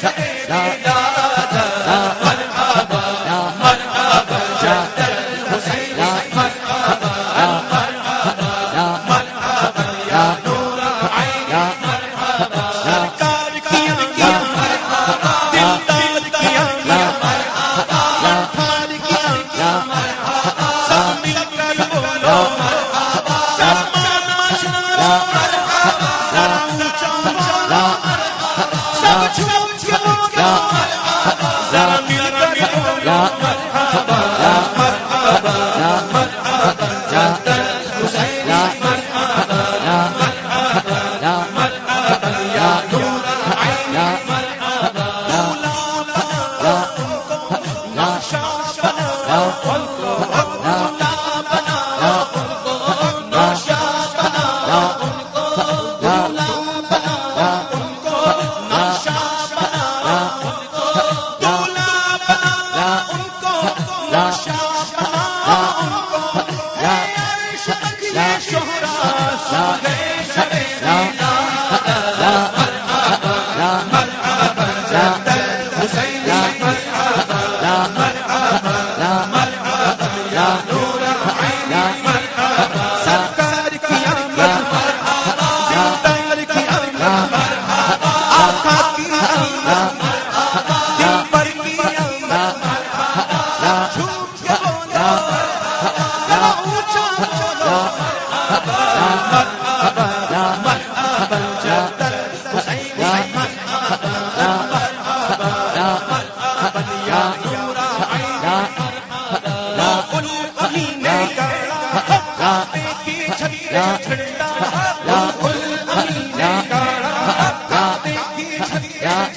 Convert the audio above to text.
سا سا سا سا سا سا Yeah.